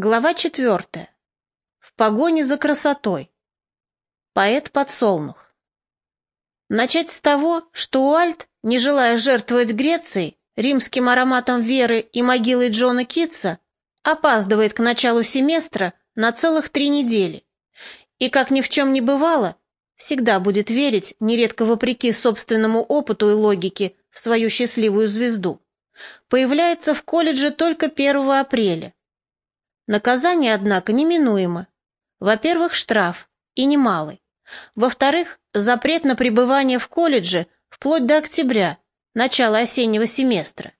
Глава четвертая. В погоне за красотой. Поэт-подсолнух. Начать с того, что Уальт, не желая жертвовать Грецией, римским ароматом веры и могилой Джона Китса, опаздывает к началу семестра на целых три недели. И, как ни в чем не бывало, всегда будет верить, нередко вопреки собственному опыту и логике, в свою счастливую звезду. Появляется в колледже только 1 апреля Наказание, однако, неминуемо. Во-первых, штраф, и немалый. Во-вторых, запрет на пребывание в колледже вплоть до октября, начала осеннего семестра.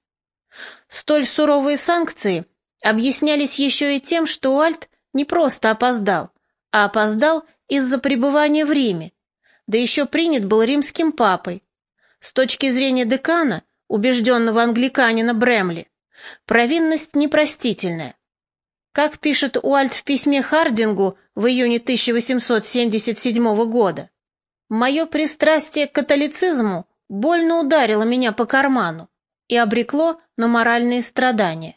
Столь суровые санкции объяснялись еще и тем, что Уальт не просто опоздал, а опоздал из-за пребывания в Риме, да еще принят был римским папой. С точки зрения декана, убежденного англиканина Бремли, провинность непростительная. Как пишет Уальт в письме Хардингу в июне 1877 года, «Мое пристрастие к католицизму больно ударило меня по карману и обрекло на моральные страдания».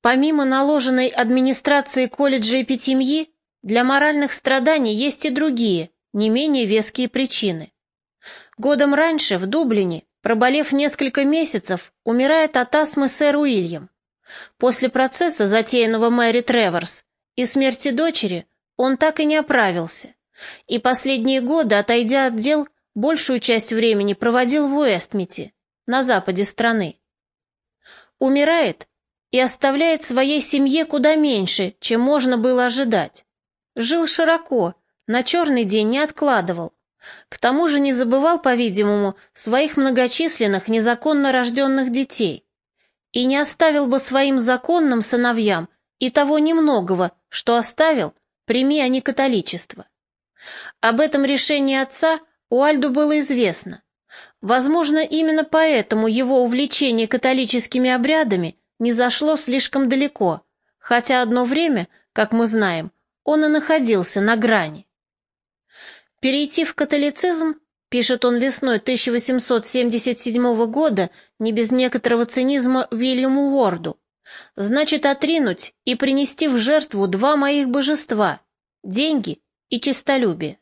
Помимо наложенной администрации колледжа эпитемьи, для моральных страданий есть и другие, не менее веские причины. Годом раньше в Дублине, проболев несколько месяцев, умирает от астмы сэр Уильям. После процесса, затеянного Мэри Треворс, и смерти дочери, он так и не оправился. И последние годы, отойдя от дел, большую часть времени проводил в Уэстмите, на западе страны. Умирает и оставляет своей семье куда меньше, чем можно было ожидать. Жил широко, на черный день не откладывал. К тому же не забывал, по-видимому, своих многочисленных незаконно рожденных детей и не оставил бы своим законным сыновьям и того немногого, что оставил, прими они католичество. Об этом решении отца Уальду было известно. Возможно, именно поэтому его увлечение католическими обрядами не зашло слишком далеко, хотя одно время, как мы знаем, он и находился на грани. Перейти в католицизм Пишет он весной 1877 года, не без некоторого цинизма, Уильяму Уорду. Значит, отринуть и принести в жертву два моих божества — деньги и честолюбие.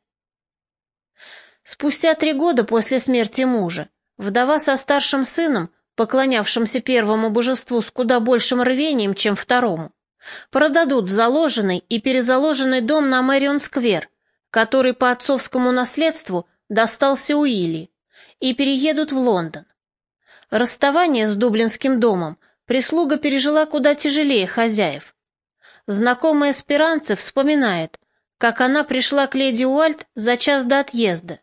Спустя три года после смерти мужа, вдова со старшим сыном, поклонявшимся первому божеству с куда большим рвением, чем второму, продадут заложенный и перезаложенный дом на Мэрион-сквер, который по отцовскому наследству – достался Уилли, и переедут в Лондон. Расставание с дублинским домом прислуга пережила куда тяжелее хозяев. Знакомая Спиранце вспоминает, как она пришла к леди Уальт за час до отъезда.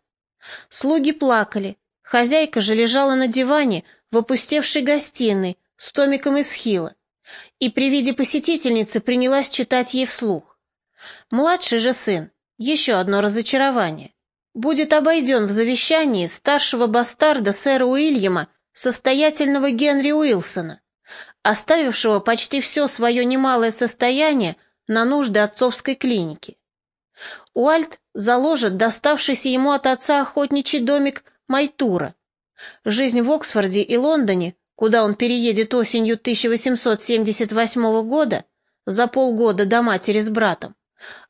Слуги плакали, хозяйка же лежала на диване в опустевшей гостиной с томиком из хила, и при виде посетительницы принялась читать ей вслух. Младший же сын, еще одно разочарование, будет обойден в завещании старшего бастарда сэра Уильяма, состоятельного Генри Уилсона, оставившего почти все свое немалое состояние на нужды отцовской клиники. Уальт заложит доставшийся ему от отца охотничий домик Майтура. Жизнь в Оксфорде и Лондоне, куда он переедет осенью 1878 года, за полгода до матери с братом,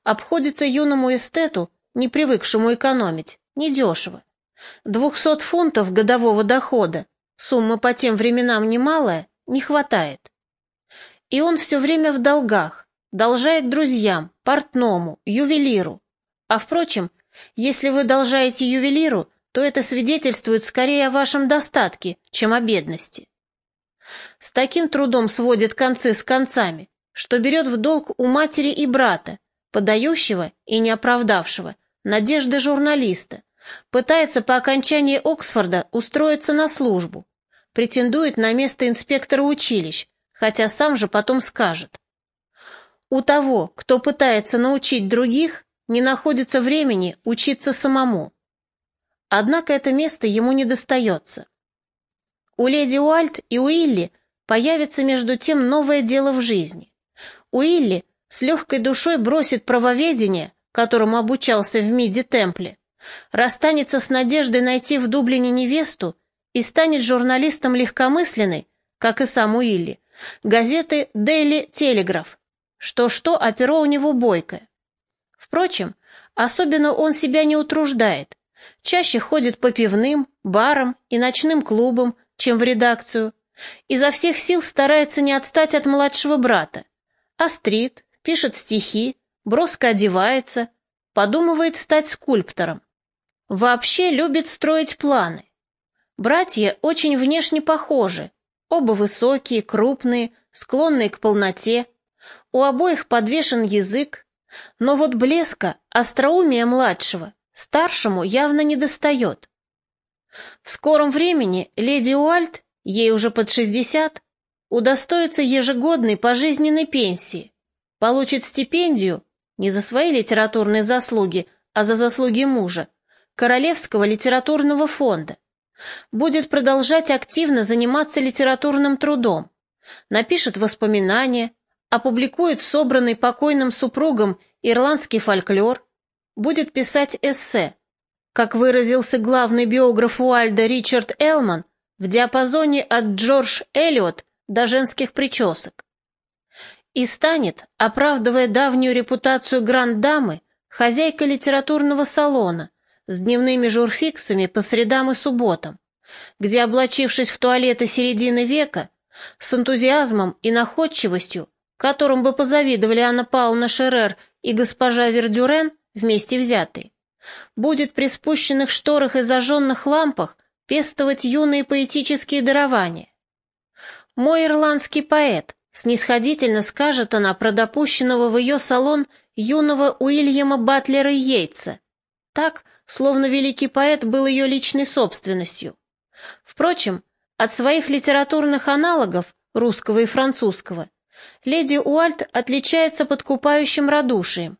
обходится юному эстету не привыкшему экономить, недешево. Двухсот фунтов годового дохода, сумма по тем временам немалая, не хватает. И он все время в долгах, должает друзьям, портному, ювелиру. А впрочем, если вы должаете ювелиру, то это свидетельствует скорее о вашем достатке, чем о бедности. С таким трудом сводит концы с концами, что берет в долг у матери и брата, подающего и не оправдавшего, надежды журналиста, пытается по окончании Оксфорда устроиться на службу, претендует на место инспектора училищ, хотя сам же потом скажет. У того, кто пытается научить других, не находится времени учиться самому. Однако это место ему не достается. У леди Уальт и Уилли появится между тем новое дело в жизни. Уилли с легкой душой бросит правоведение, которому обучался в Миди-Темпле, расстанется с надеждой найти в Дублине невесту и станет журналистом легкомысленной, как и сам Уилли, газеты «Дейли Телеграф». Что-что, а перо у него бойкое. Впрочем, особенно он себя не утруждает. Чаще ходит по пивным, барам и ночным клубам, чем в редакцию. Изо всех сил старается не отстать от младшего брата. Острит, пишет стихи, броско одевается, подумывает стать скульптором. Вообще любит строить планы. Братья очень внешне похожи, оба высокие, крупные, склонные к полноте. У обоих подвешен язык, но вот блеска, остроумия младшего старшему явно не достает. В скором времени леди Уальт, ей уже под 60, удостоится ежегодной пожизненной пенсии, получит стипендию не за свои литературные заслуги, а за заслуги мужа, Королевского литературного фонда. Будет продолжать активно заниматься литературным трудом, напишет воспоминания, опубликует собранный покойным супругом ирландский фольклор, будет писать эссе. Как выразился главный биограф Уальда Ричард Элман, в диапазоне от Джордж Эллиот до женских причесок. И станет, оправдывая давнюю репутацию гранд-дамы, хозяйкой литературного салона с дневными журфиксами по средам и субботам, где, облачившись в туалеты середины века, с энтузиазмом и находчивостью, которым бы позавидовали Анна Павловна Шерер и госпожа Вердюрен, вместе взятые, будет при спущенных шторах и зажженных лампах пестовать юные поэтические дарования. Мой ирландский поэт, снисходительно скажет она про допущенного в ее салон юного Уильяма Батлера Йейтса, так, словно великий поэт был ее личной собственностью. Впрочем, от своих литературных аналогов, русского и французского, леди Уальт отличается подкупающим радушием,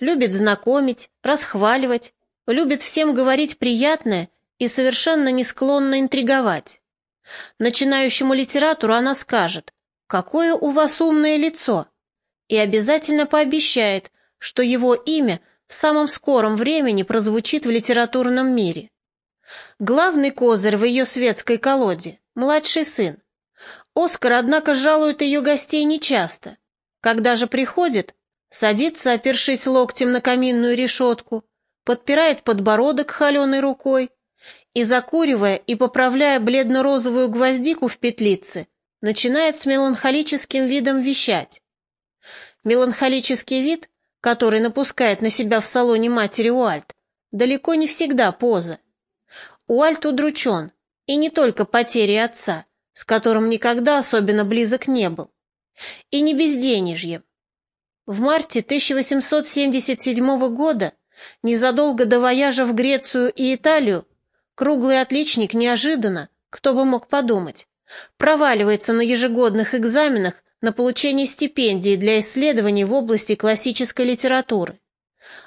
любит знакомить, расхваливать, любит всем говорить приятное и совершенно не склонна интриговать. Начинающему литературу она скажет «Какое у вас умное лицо!» и обязательно пообещает, что его имя в самом скором времени прозвучит в литературном мире. Главный козырь в ее светской колоде – младший сын. Оскар, однако, жалует ее гостей нечасто. Когда же приходит, садится, опершись локтем на каминную решетку, подпирает подбородок холеной рукой и, закуривая и поправляя бледно-розовую гвоздику в петлице, начинает с меланхолическим видом вещать. Меланхолический вид, который напускает на себя в салоне матери Уальт, далеко не всегда поза. Уальт удручен, и не только потерей отца, с которым никогда особенно близок не был, и не безденежьем, в марте 1877 года, незадолго до вояжа в Грецию и Италию, круглый отличник неожиданно, кто бы мог подумать, проваливается на ежегодных экзаменах на получение стипендии для исследований в области классической литературы.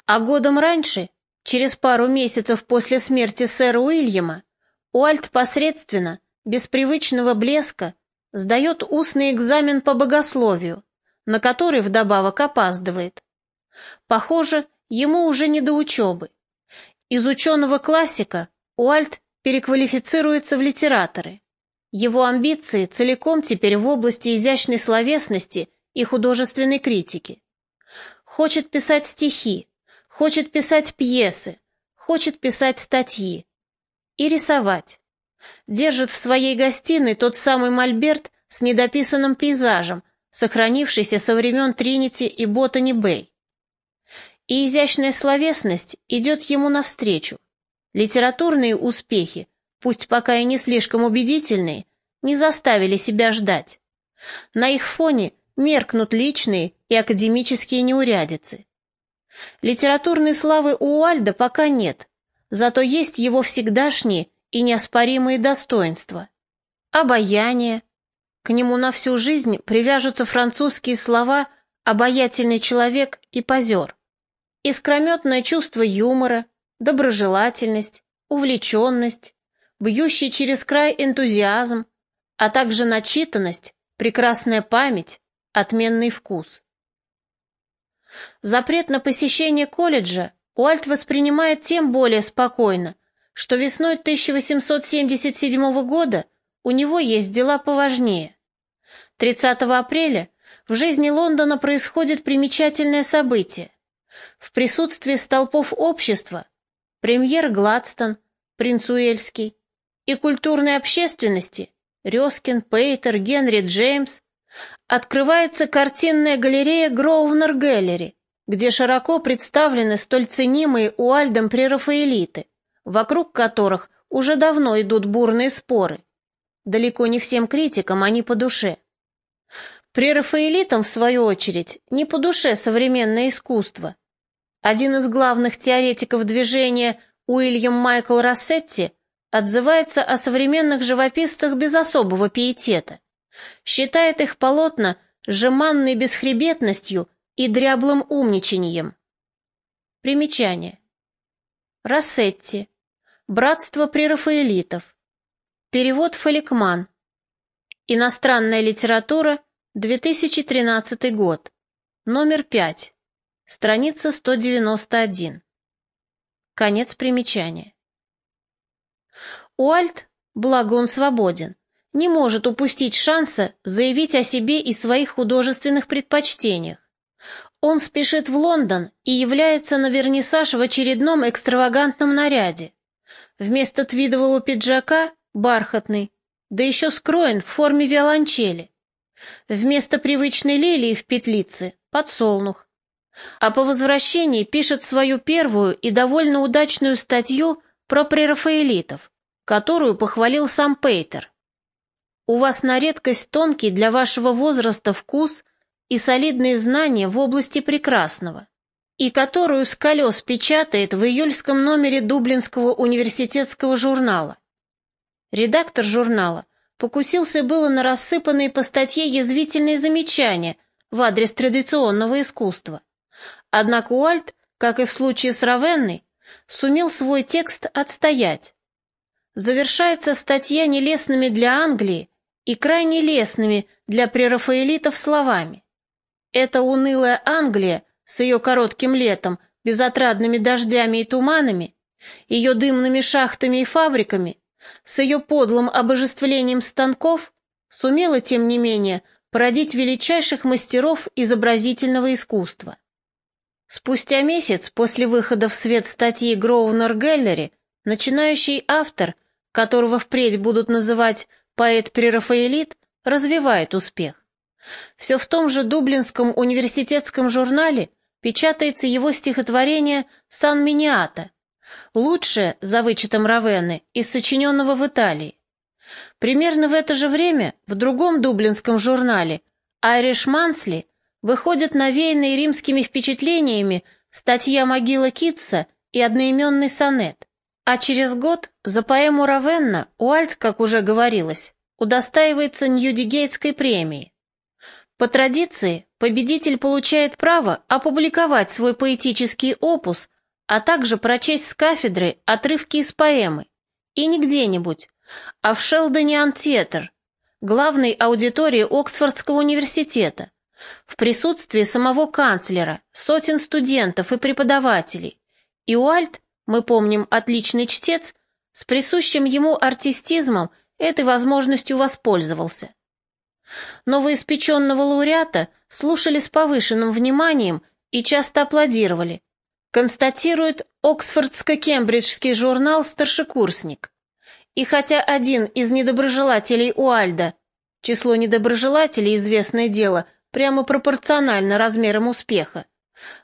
А годом раньше, через пару месяцев после смерти сэра Уильяма, Уальт посредственно, без привычного блеска, сдает устный экзамен по богословию, на который вдобавок опаздывает. Похоже, ему уже не до учебы. Из ученого классика Уальт переквалифицируется в литераторы. Его амбиции целиком теперь в области изящной словесности и художественной критики. Хочет писать стихи, хочет писать пьесы, хочет писать статьи и рисовать. Держит в своей гостиной тот самый мольберт с недописанным пейзажем, сохранившийся со времен Тринити и Ботани Бэй. И изящная словесность идет ему навстречу. Литературные успехи, пусть пока и не слишком убедительные, не заставили себя ждать. На их фоне меркнут личные и академические неурядицы. Литературной славы у Уальда пока нет, зато есть его всегдашние и неоспоримые достоинства. Обаяние, к нему на всю жизнь привяжутся французские слова «обаятельный человек» и «позер». Искрометное чувство юмора, доброжелательность, увлеченность, бьющий через край энтузиазм, а также начитанность, прекрасная память, отменный вкус. Запрет на посещение колледжа Уальт воспринимает тем более спокойно, что весной 1877 года у него есть дела поважнее. 30 апреля в жизни Лондона происходит примечательное событие. В присутствии столпов общества премьер Гладстон, принц Уэльский и культурной общественности Рёскин, Пейтер, Генри Джеймс открывается картинная галерея Гроувнер Гэллери, где широко представлены столь ценимые Уальдом прерафаэлиты, вокруг которых уже давно идут бурные споры. Далеко не всем критикам они по душе. Прерафаэлитам, в свою очередь, не по душе современное искусство. Один из главных теоретиков движения Уильям Майкл Рассетти отзывается о современных живописцах без особого пиетета, считает их полотна жеманной бесхребетностью и дряблым умничанием. Примечание. Рассетти. Братство прерафаэлитов. Перевод Фаликман. Иностранная литература, 2013 год. Номер 5. Страница 191. Конец примечания. Уальт, благо он свободен, не может упустить шанса заявить о себе и своих художественных предпочтениях. Он спешит в Лондон и является на вернисаж в очередном экстравагантном наряде. Вместо твидового пиджака – бархатный, да еще скроен в форме виолончели. Вместо привычной лилии в петлице – подсолнух. А по возвращении пишет свою первую и довольно удачную статью про прерафаэлитов, которую похвалил сам Пейтер. У вас на редкость тонкий для вашего возраста вкус и солидные знания в области прекрасного, и которую с колес печатает в июльском номере Дублинского университетского журнала. Редактор журнала покусился было на рассыпанные по статье язвительные замечания в адрес традиционного искусства. Однако Уальт, как и в случае с Равенной, сумел свой текст отстоять. Завершается статья нелестными для Англии и крайне лестными для прерафаэлитов словами. Эта унылая Англия с ее коротким летом, безотрадными дождями и туманами, ее дымными шахтами и фабриками, с ее подлым обожествлением станков сумела, тем не менее, породить величайших мастеров изобразительного искусства. Спустя месяц после выхода в свет статьи Гроунер Геллери начинающий автор, которого впредь будут называть поэт-прерафаэлит, развивает успех. Все в том же Дублинском университетском журнале печатается его стихотворение «Сан Миниата», Лучшее, за вычетом Равены, из сочиненного в Италии. Примерно в это же время в другом дублинском журнале «Айриш Мансли» выходят навеянные римскими впечатлениями статья «Могила Китса» и одноименный сонет. А через год за поэму Равенна Уальт, как уже говорилось, удостаивается Ньюдигейтской премии. По традиции, победитель получает право опубликовать свой поэтический опус а также прочесть с кафедры отрывки из поэмы. И не где-нибудь, а в Шелдоне Антиэтер, главной аудитории Оксфордского университета, в присутствии самого канцлера, сотен студентов и преподавателей. И Уальт, мы помним, отличный чтец, с присущим ему артистизмом этой возможностью воспользовался. Новоиспеченного лауреата слушали с повышенным вниманием и часто аплодировали, констатирует Оксфордско-Кембриджский журнал «Старшекурсник». И хотя один из недоброжелателей Уальда, число недоброжелателей, известное дело, прямо пропорционально размерам успеха,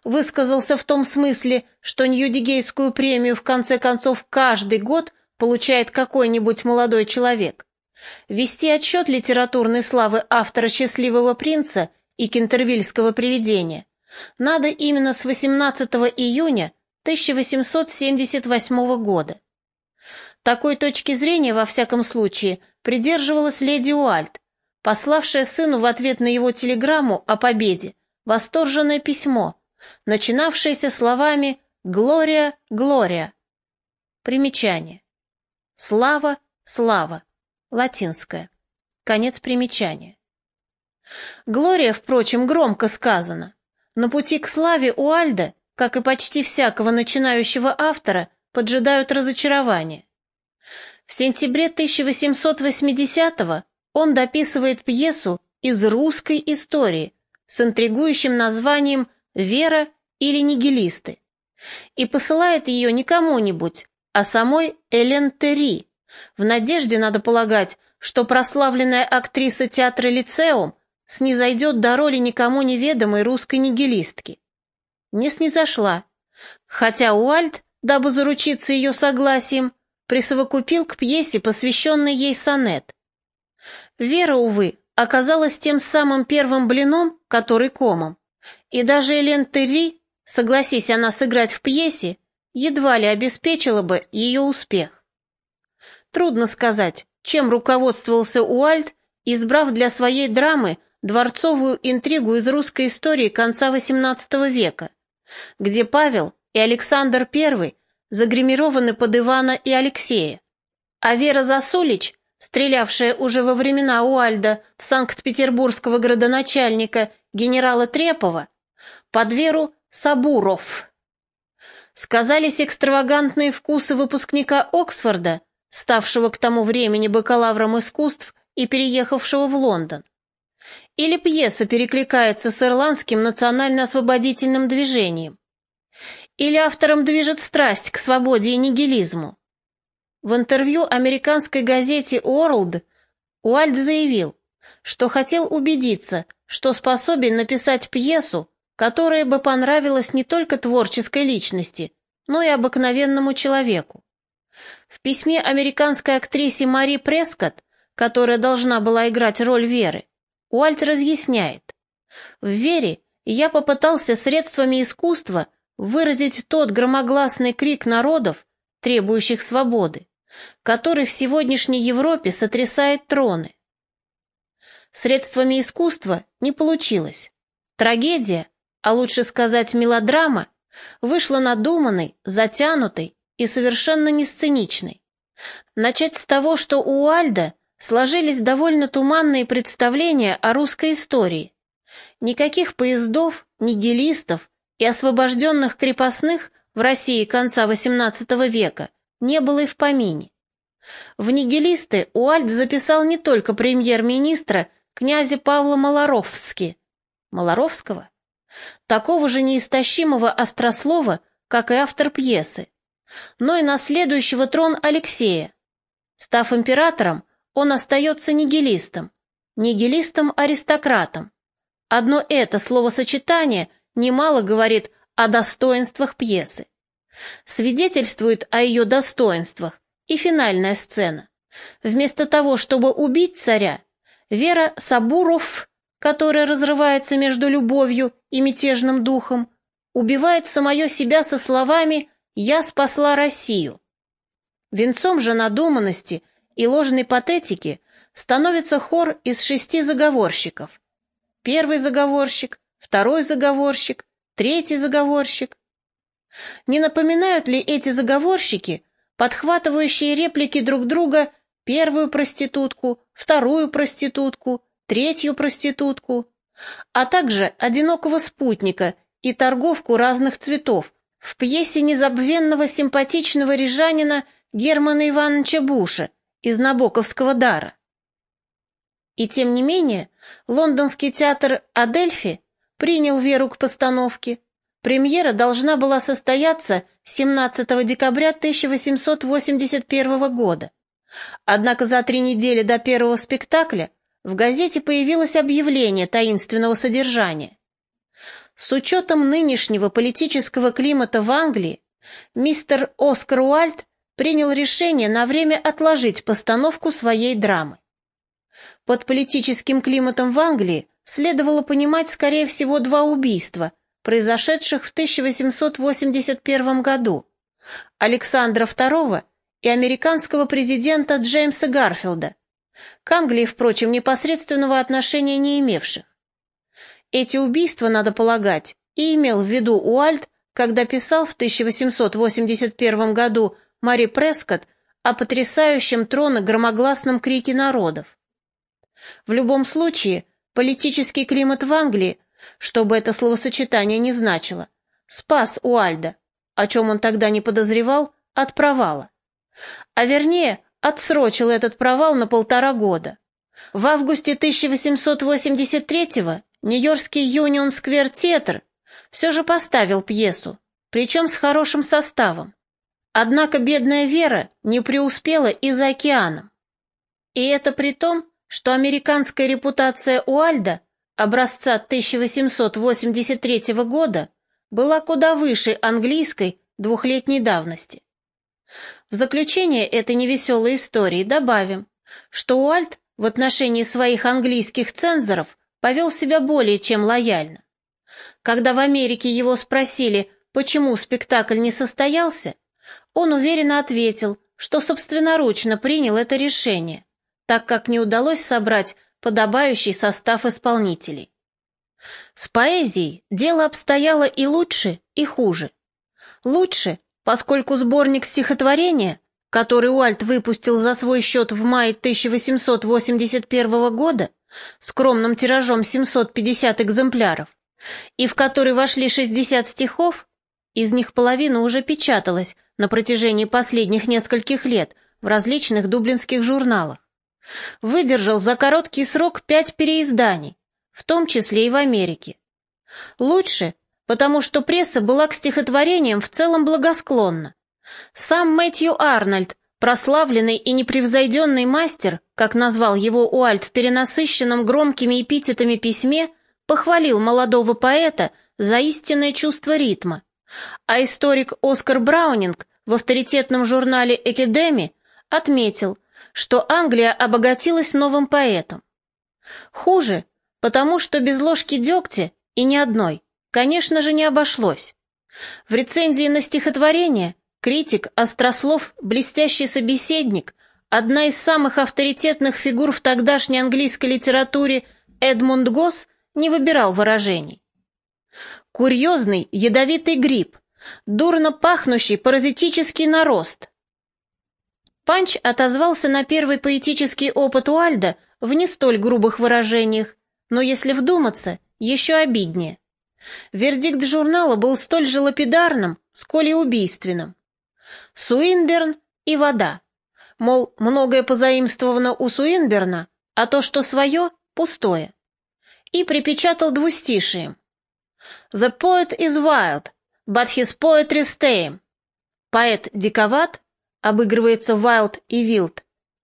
высказался в том смысле, что Ньюдигейскую премию в конце концов каждый год получает какой-нибудь молодой человек. Вести отчет литературной славы автора «Счастливого принца» и «Кентервильского привидения» надо именно с 18 июня 1878 года. Такой точки зрения, во всяком случае, придерживалась леди Уальт, пославшая сыну в ответ на его телеграмму о победе восторженное письмо, начинавшееся словами «Глория, Глория». Примечание. Слава, слава. Латинское. Конец примечания. Глория, впрочем, громко сказано. На пути к славе у Альда, как и почти всякого начинающего автора, поджидают разочарования. В сентябре 1880-го он дописывает пьесу из русской истории с интригующим названием «Вера или нигилисты» и посылает ее не кому-нибудь, а самой Элен Терри, в надежде, надо полагать, что прославленная актриса театра «Лицеум» снизойдет до роли никому неведомой русской нигилистки. Не снизошла, хотя Уальд, дабы заручиться ее согласием, присовокупил к пьесе, посвященной ей сонет. Вера, увы, оказалась тем самым первым блином, который комом, и даже Элен Терри, согласись она сыграть в пьесе, едва ли обеспечила бы ее успех. Трудно сказать, чем руководствовался Уальд, избрав для своей драмы дворцовую интригу из русской истории конца XVIII века, где Павел и Александр I загримированы под Ивана и Алексея, а Вера Засулич, стрелявшая уже во времена Уальда в санкт-петербургского градоначальника генерала Трепова, под Веру Сабуров. Сказались экстравагантные вкусы выпускника Оксфорда, ставшего к тому времени бакалавром искусств и переехавшего в Лондон. Или пьеса перекликается с ирландским национально-освободительным движением. Или автором движет страсть к свободе и нигилизму. В интервью американской газете World Уальд заявил, что хотел убедиться, что способен написать пьесу, которая бы понравилась не только творческой личности, но и обыкновенному человеку. В письме американской актрисе Мари Прескотт, которая должна была играть роль Веры, Уальт разъясняет. В «Вере» я попытался средствами искусства выразить тот громогласный крик народов, требующих свободы, который в сегодняшней Европе сотрясает троны. Средствами искусства не получилось. Трагедия, а лучше сказать мелодрама, вышла надуманной, затянутой и совершенно не сценичной. Начать с того, что у Альда сложились довольно туманные представления о русской истории. Никаких поездов, нигилистов и освобожденных крепостных в России конца XVIII века не было и в помине. В нигилисты Уальд записал не только премьер-министра князя Павла Малоровски, Малоровского, такого же неистощимого острослова, как и автор пьесы, но и наследующего трон Алексея. Став императором, он остается нигилистом, нигилистом-аристократом. Одно это словосочетание немало говорит о достоинствах пьесы. Свидетельствует о ее достоинствах и финальная сцена. Вместо того, чтобы убить царя, Вера Сабуров, которая разрывается между любовью и мятежным духом, убивает самое себя со словами «Я спасла Россию». Венцом же надуманности и ложной патетики становится хор из шести заговорщиков. Первый заговорщик, второй заговорщик, третий заговорщик. Не напоминают ли эти заговорщики, подхватывающие реплики друг друга, первую проститутку, вторую проститутку, третью проститутку, а также одинокого спутника и торговку разных цветов в пьесе незабвенного симпатичного рижанина Германа Ивановича Буша из Набоковского дара. И тем не менее, лондонский театр «Адельфи» принял веру к постановке. Премьера должна была состояться 17 декабря 1881 года. Однако за три недели до первого спектакля в газете появилось объявление таинственного содержания. С учетом нынешнего политического климата в Англии, мистер Оскар Уальд принял решение на время отложить постановку своей драмы. Под политическим климатом в Англии следовало понимать, скорее всего, два убийства, произошедших в 1881 году, Александра II и американского президента Джеймса Гарфилда, к Англии, впрочем, непосредственного отношения не имевших. Эти убийства, надо полагать, и имел в виду Уальд, когда писал в 1881 году Мари Прескотт о потрясающем трона громогласном крике народов. В любом случае, политический климат в Англии, что бы это словосочетание ни значило, спас Уальда, о чем он тогда не подозревал, от провала. А вернее, отсрочил этот провал на полтора года. В августе 1883-го Нью-Йоркский Юнион Сквер Театр все же поставил пьесу, причем с хорошим составом. Однако бедная Вера не преуспела и за океаном. И это при том, что американская репутация Уальда образца 1883 года была куда выше английской двухлетней давности. В заключение этой невеселой истории добавим, что Уальд в отношении своих английских цензоров повел себя более чем лояльно. Когда в Америке его спросили, почему спектакль не состоялся, он уверенно ответил, что собственноручно принял это решение, так как не удалось собрать подобающий состав исполнителей. С поэзией дело обстояло и лучше, и хуже. Лучше, поскольку сборник стихотворения, который Уальт выпустил за свой счет в мае 1881 года, скромным тиражом 750 экземпляров, и в который вошли 60 стихов, из них половина уже печаталась на протяжении последних нескольких лет в различных дублинских журналах. Выдержал за короткий срок пять переизданий, в том числе и в Америке. Лучше, потому что пресса была к стихотворениям в целом благосклонна. Сам Мэтью Арнольд, прославленный и непревзойденный мастер, как назвал его Уальт в перенасыщенном громкими эпитетами письме, похвалил молодого поэта за истинное чувство ритма, а историк Оскар Браунинг в авторитетном журнале «Экидеми» отметил, что Англия обогатилась новым поэтом. Хуже, потому что без ложки дегтя и ни одной, конечно же, не обошлось. В рецензии на стихотворение критик, острослов, блестящий собеседник, одна из самых авторитетных фигур в тогдашней английской литературе Эдмунд Госс не выбирал выражений. Курьезный ядовитый гриб, дурно пахнущий паразитический нарост. Панч отозвался на первый поэтический опыт Уальда в не столь грубых выражениях, но если вдуматься, еще обиднее. Вердикт журнала был столь же лапидарным, сколь и убийственным. Суинберн и вода. Мол, многое позаимствовано у Суинберна, а то, что свое, пустое и припечатал двустишием. «The poet is wild, but his poetry tame». Поэт диковат, обыгрывается wild и wild.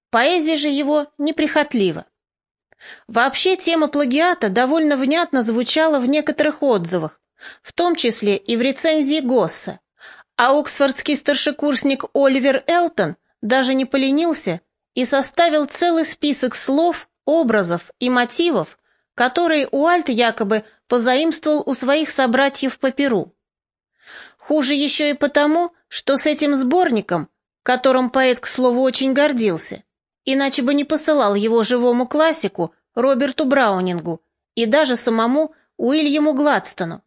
Поэзия же его неприхотлива. Вообще тема плагиата довольно внятно звучала в некоторых отзывах, в том числе и в рецензии Госса, а оксфордский старшекурсник Оливер Элтон даже не поленился и составил целый список слов, образов и мотивов, которые Уальт якобы позаимствовал у своих собратьев по Перу. Хуже еще и потому, что с этим сборником, которым поэт, к слову, очень гордился, иначе бы не посылал его живому классику Роберту Браунингу и даже самому Уильяму Гладстону,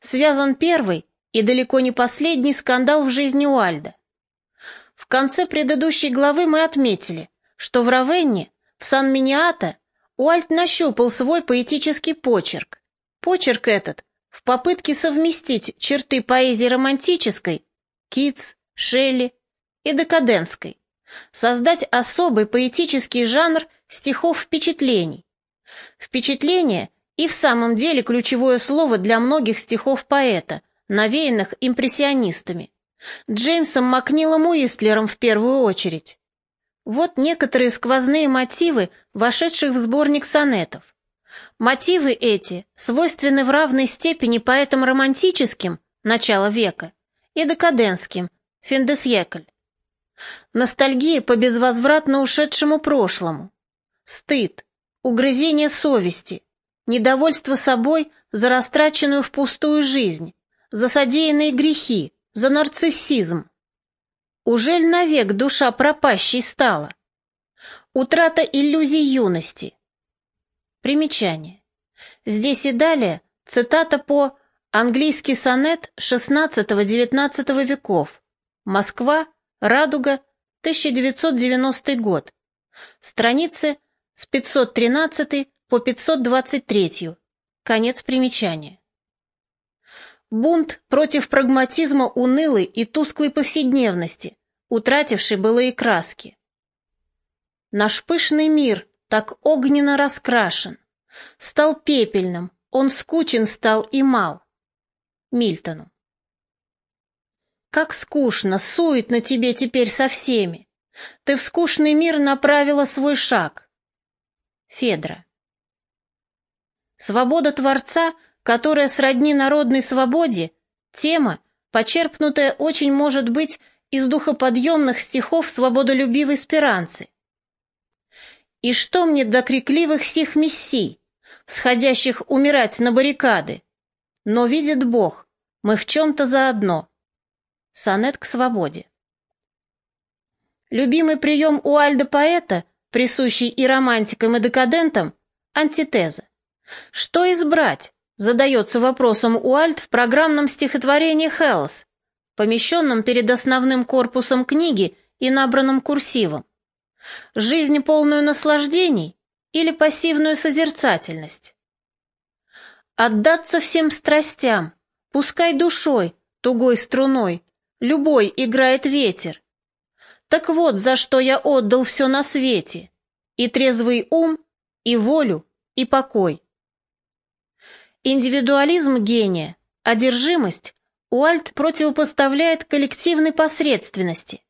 связан первый и далеко не последний скандал в жизни Уальда. В конце предыдущей главы мы отметили, что в Равенне, в Сан-Миниато, Уальт нащупал свой поэтический почерк. Почерк этот в попытке совместить черты поэзии романтической, Китс, Шелли и декадентской, создать особый поэтический жанр стихов впечатлений. Впечатление и в самом деле ключевое слово для многих стихов поэта, навеянных импрессионистами. Джеймсом Макнилом Уистлером в первую очередь. Вот некоторые сквозные мотивы, вошедших в сборник сонетов. Мотивы эти свойственны в равной степени поэтам романтическим, начала века, и декадентским, финдесьекль. Ностальгия по безвозвратно ушедшему прошлому. Стыд, угрызение совести, недовольство собой за растраченную впустую жизнь, за содеянные грехи, за нарциссизм. Ужель навек душа пропащей стала? Утрата иллюзий юности. Примечание. Здесь и далее цитата по «Английский сонет XVI-XIX веков. Москва. Радуга. 1990 год». Страницы с 513 по 523. Конец примечания. Бунт против прагматизма унылой и тусклой повседневности, утратившей былые краски. Наш пышный мир, так огненно раскрашен. Стал пепельным, он скучен стал и мал. Мильтону. Как скучно, суетно тебе теперь со всеми. Ты в скучный мир направила свой шаг. Федра. Свобода Творца, которая сродни народной свободе, тема, почерпнутая очень может быть из духоподъемных стихов свободолюбивой спиранцы. И что мне до крикливых сих мессий, всходящих умирать на баррикады? Но видит Бог, мы в чем-то заодно. Сонет к свободе. Любимый прием у Альда-поэта, присущий и романтикам, и декадентам, антитеза. Что избрать? Задается вопросом Уальд в программном стихотворении «Хеллс», помещенном перед основным корпусом книги и набранном курсивом. Жизнь полную наслаждений или пассивную созерцательность? Отдаться всем страстям, пускай душой, тугой струной, любой играет ветер. Так вот, за что я отдал все на свете, и трезвый ум, и волю, и покой. Индивидуализм гения, одержимость Уальт противопоставляет коллективной посредственности,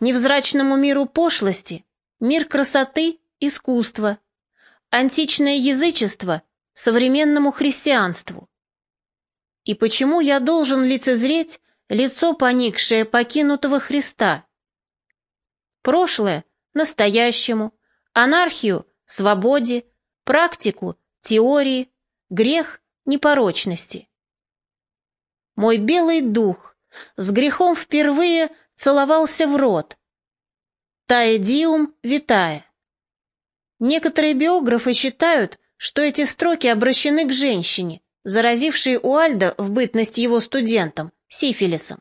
невзрачному миру пошлости, мир красоты, искусства, античное язычество современному христианству. И почему я должен лицезреть лицо поникшее покинутого Христа? Прошлое – настоящему, анархию – свободе, практику – теории, грех непорочности. Мой белый дух с грехом впервые целовался в рот. Таэдиум витая. Некоторые биографы считают, что эти строки обращены к женщине, заразившей Уальда в бытность его студентом, сифилисом.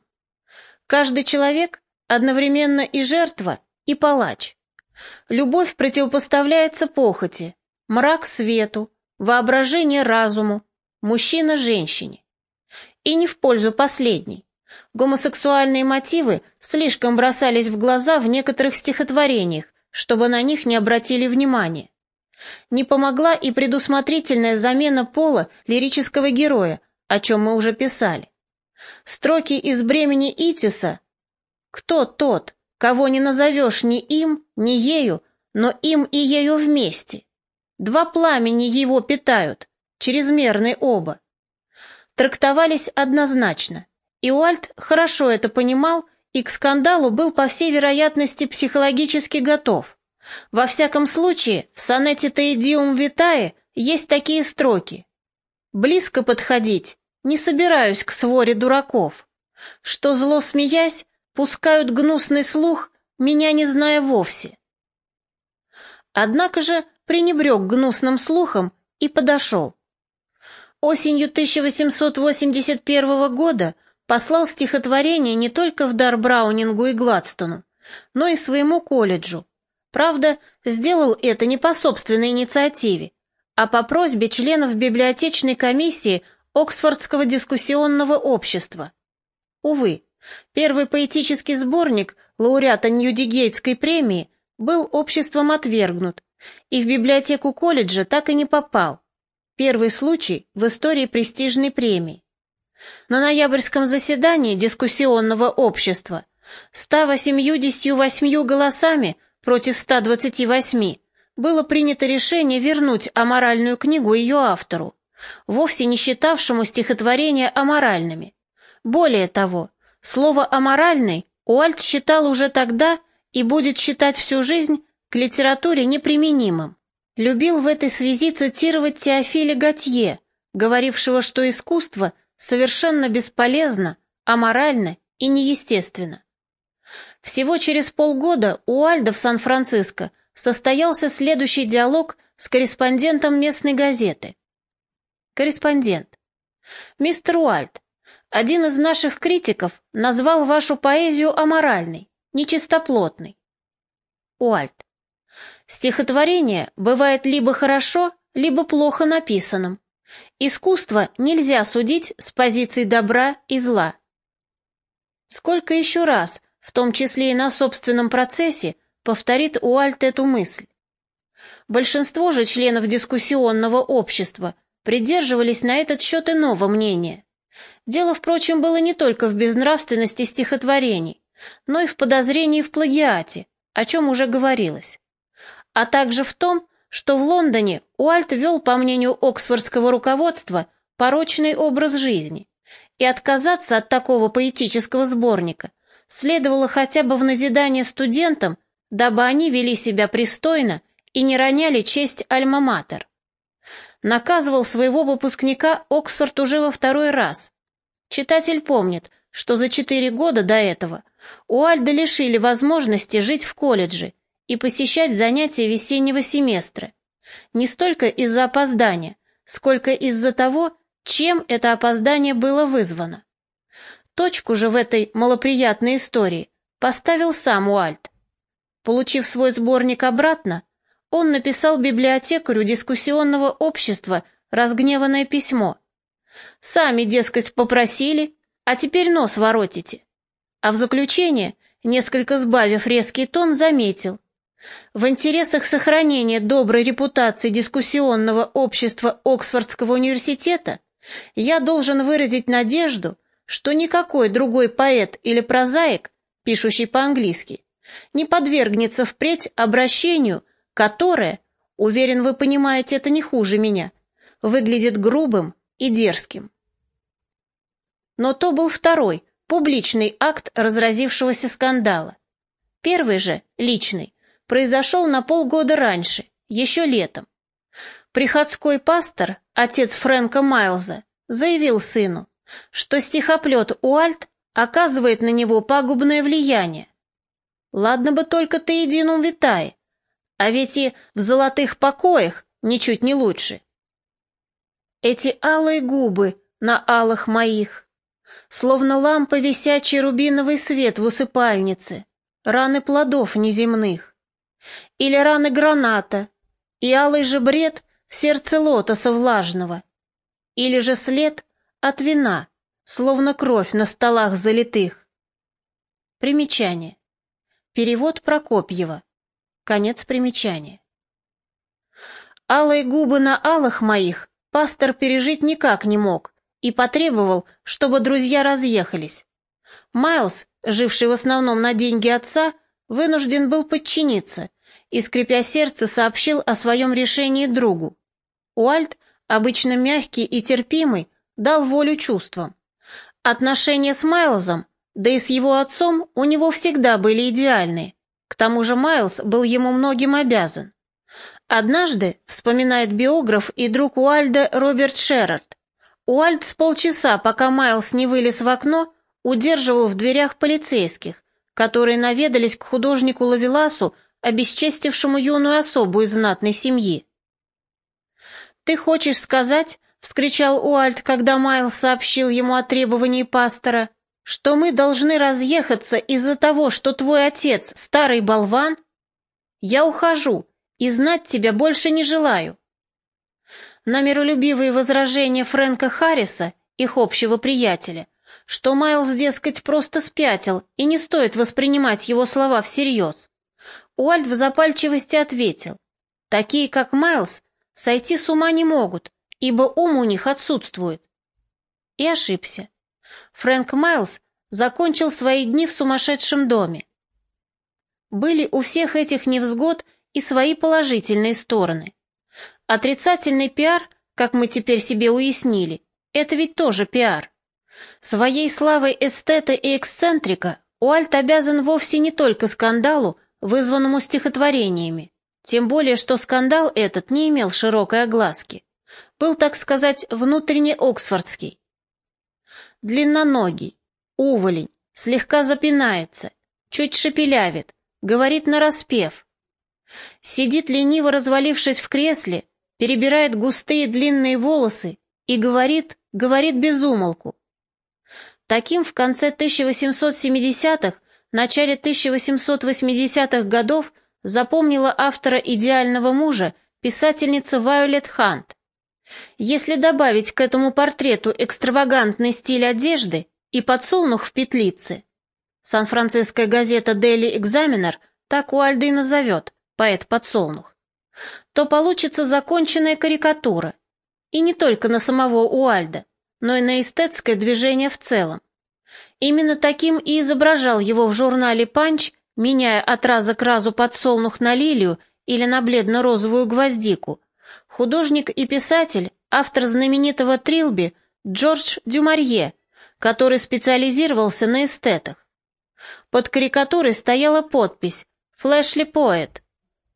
Каждый человек одновременно и жертва, и палач. Любовь противопоставляется похоти, мрак свету, воображение разуму, мужчина женщине. И не в пользу последней. Гомосексуальные мотивы слишком бросались в глаза в некоторых стихотворениях, чтобы на них не обратили внимания. Не помогла и предусмотрительная замена пола лирического героя, о чем мы уже писали. Строки из бремени Итиса «Кто тот, кого не назовешь ни им, ни ею, но им и ею вместе?» Два пламени его питают, чрезмерны оба. Трактовались однозначно, и Уальт хорошо это понимал и к скандалу был, по всей вероятности, психологически готов. Во всяком случае, в сонете «Теидиум Витае» есть такие строки. «Близко подходить, не собираюсь к своре дураков, что зло смеясь, пускают гнусный слух, меня не зная вовсе». Однако же пренебрег гнусным слухом и подошел. Осенью 1881 года послал стихотворение не только в дар Браунингу и Гладстону, но и своему колледжу. Правда, сделал это не по собственной инициативе, а по просьбе членов библиотечной комиссии Оксфордского дискуссионного общества. Увы, первый поэтический сборник лауреата Ньюдигейтской премии был обществом отвергнут, и в библиотеку колледжа так и не попал. Первый случай в истории престижной премии. На ноябрьском заседании дискуссионного общества 188 голосами против 128 было принято решение вернуть аморальную книгу ее автору, вовсе не считавшему стихотворения аморальными. Более того, слово «аморальный» Уальт считал уже тогда и будет считать всю жизнь к литературе неприменимым. Любил в этой связи цитировать Теофиля Готье, говорившего, что искусство совершенно бесполезно, аморально и неестественно. Всего через полгода у Альда в Сан-Франциско состоялся следующий диалог с корреспондентом местной газеты. Корреспондент. «Мистер Уальд, один из наших критиков назвал вашу поэзию аморальной, нечистоплотной». Уальд. Стихотворение бывает либо хорошо, либо плохо написанным. Искусство нельзя судить с позиции добра и зла. Сколько еще раз, в том числе и на собственном процессе, повторит Уальт эту мысль? Большинство же членов дискуссионного общества придерживались на этот счет иного мнения. Дело, впрочем, было не только в безнравственности стихотворений, но и в подозрении в плагиате, о чем уже говорилось, а также в том, что в Лондоне Уальт вел, по мнению оксфордского руководства, порочный образ жизни, и отказаться от такого поэтического сборника следовало хотя бы в назидание студентам, дабы они вели себя пристойно и не роняли честь Альма-Матер. Наказывал своего выпускника Оксфорд уже во второй раз. Читатель помнит, что за четыре года до этого Уальда лишили возможности жить в колледже и посещать занятия весеннего семестра. Не столько из-за опоздания, сколько из-за того, чем это опоздание было вызвано. Точку же в этой малоприятной истории поставил сам Уальт. Получив свой сборник обратно, он написал библиотекарю дискуссионного общества разгневанное письмо. «Сами, дескать, попросили, а теперь нос воротите». А в заключение, несколько сбавив резкий тон, заметил. В интересах сохранения доброй репутации дискуссионного общества Оксфордского университета я должен выразить надежду, что никакой другой поэт или прозаик, пишущий по-английски, не подвергнется впредь обращению, которое, уверен, вы понимаете это не хуже меня, выглядит грубым и дерзким. Но то был второй, публичный акт разразившегося скандала. Первый же, личный, произошел на полгода раньше, еще летом. Приходской пастор, отец Фрэнка Майлза, заявил сыну, что стихоплет Уальт оказывает на него пагубное влияние. Ладно бы только ты едином витае, а ведь и в золотых покоях ничуть не лучше. Эти алые губы на алых моих, словно лампа висячий рубиновый свет в усыпальнице, раны плодов неземных. Или раны граната, и алый же бред в сердце лотоса влажного. Или же след от вина, словно кровь на столах залитых. Примечание. Перевод Прокопьева. Конец примечания. Алые губы на алых моих пастор пережить никак не мог и потребовал, чтобы друзья разъехались. Майлз, живший в основном на деньги отца, вынужден был подчиниться и, скрипя сердце, сообщил о своем решении другу. Уальт, обычно мягкий и терпимый, дал волю чувствам. Отношения с Майлзом, да и с его отцом, у него всегда были идеальные. Тому же Майлз был ему многим обязан. Однажды, вспоминает биограф и друг Уальда Роберт Шерард, Уальд с полчаса, пока Майлз не вылез в окно, удерживал в дверях полицейских, которые наведались к художнику Лавеласу, обесчестившему юную особу из знатной семьи. «Ты хочешь сказать, — вскричал Уальд, когда Майлз сообщил ему о требовании пастора, — что мы должны разъехаться из-за того, что твой отец — старый болван? Я ухожу и знать тебя больше не желаю». На миролюбивые возражения Фрэнка Харриса, их общего приятеля, что Майлз, дескать, просто спятил, и не стоит воспринимать его слова всерьез. Уальт в запальчивости ответил, такие, как Майлз, сойти с ума не могут, ибо ум у них отсутствует. И ошибся. Фрэнк Майлз закончил свои дни в сумасшедшем доме. Были у всех этих невзгод и свои положительные стороны. Отрицательный пиар, как мы теперь себе уяснили, это ведь тоже пиар. Своей славой эстета и эксцентрика Уальт обязан вовсе не только скандалу, вызванному стихотворениями, тем более что скандал этот не имел широкой огласки. Был, так сказать, внутренне оксфордский. Длинноногий, уволень, слегка запинается, чуть шепелявит, говорит нараспев. Сидит лениво развалившись в кресле, перебирает густые длинные волосы и говорит, говорит без умолку. Таким в конце 1870-х, начале 1880-х годов запомнила автора «Идеального мужа» писательница Вайолет Хант. Если добавить к этому портрету экстравагантный стиль одежды и подсолнух в петлице, Сан-Франциская газета Daily Examiner так Уальда и назовет, поэт-подсолнух, то получится законченная карикатура. И не только на самого Уальда, но и на эстетское движение в целом. Именно таким и изображал его в журнале «Панч», меняя от раза к разу подсолнух на лилию или на бледно-розовую гвоздику, художник и писатель, автор знаменитого Трилби Джордж Дюмарье, который специализировался на эстетах. Под карикатурой стояла подпись «Флэшли Поэт».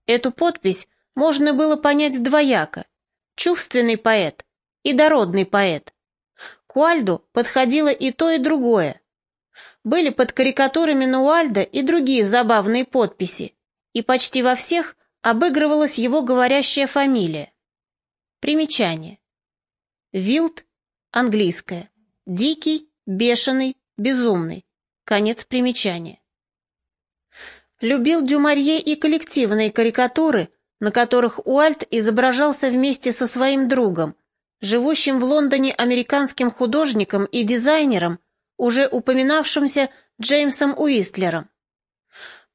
Эту подпись можно было понять двояко – чувственный поэт и дородный поэт. К Уальду подходило и то, и другое. Были под карикатурами на Уальда и другие забавные подписи, и почти во всех обыгрывалась его говорящая фамилия. Примечание. Вилд – английское. Дикий, бешеный, безумный. Конец примечания. Любил Дюмарье и коллективные карикатуры, на которых Уальт изображался вместе со своим другом, живущим в Лондоне американским художником и дизайнером, уже упоминавшимся Джеймсом Уистлером.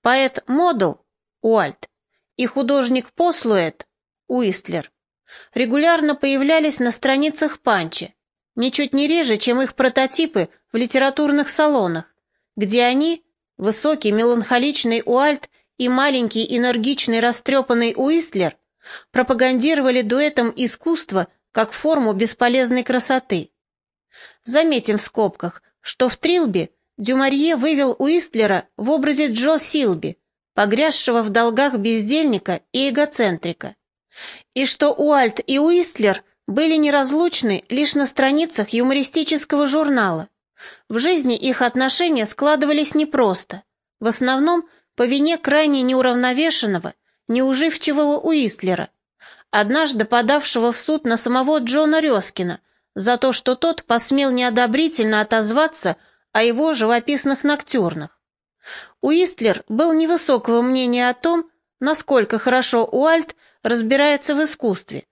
Поэт-модел Уальт и художник-послуэт Уистлер регулярно появлялись на страницах Панчи, ничуть не реже, чем их прототипы в литературных салонах, где они, высокий меланхоличный Уальт и маленький энергичный растрепанный Уистлер, пропагандировали дуэтом искусство как форму бесполезной красоты. Заметим в скобках, что в Трилби Дюмарье вывел Уистлера в образе Джо Силби, погрязшего в долгах бездельника и эгоцентрика, и что Уальт и Уистлер были неразлучны лишь на страницах юмористического журнала. В жизни их отношения складывались непросто, в основном по вине крайне неуравновешенного, неуживчивого Уистлера, однажды подавшего в суд на самого Джона Резкина за то, что тот посмел неодобрительно отозваться о его живописных ноктюрнах. Уистлер был невысокого мнения о том, насколько хорошо Уальт разбирается в искусстве.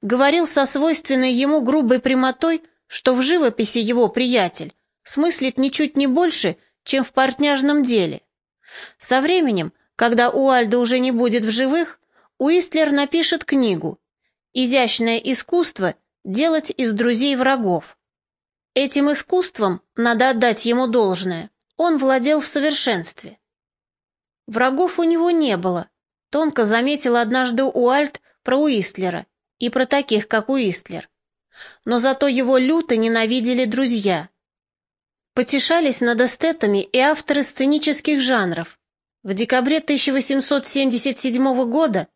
Говорил со свойственной ему грубой прямотой, что в живописи его приятель смыслит ничуть не больше, чем в портняжном деле. Со временем, когда Уальда уже не будет в живых, Уистлер напишет книгу «Изящное искусство делать из друзей врагов». Этим искусством, надо отдать ему должное, он владел в совершенстве. Врагов у него не было, тонко заметил однажды Уальт про Уистлера и про таких, как Уистлер. Но зато его люто ненавидели друзья. Потешались над эстетами и авторы сценических жанров. В декабре 1877 года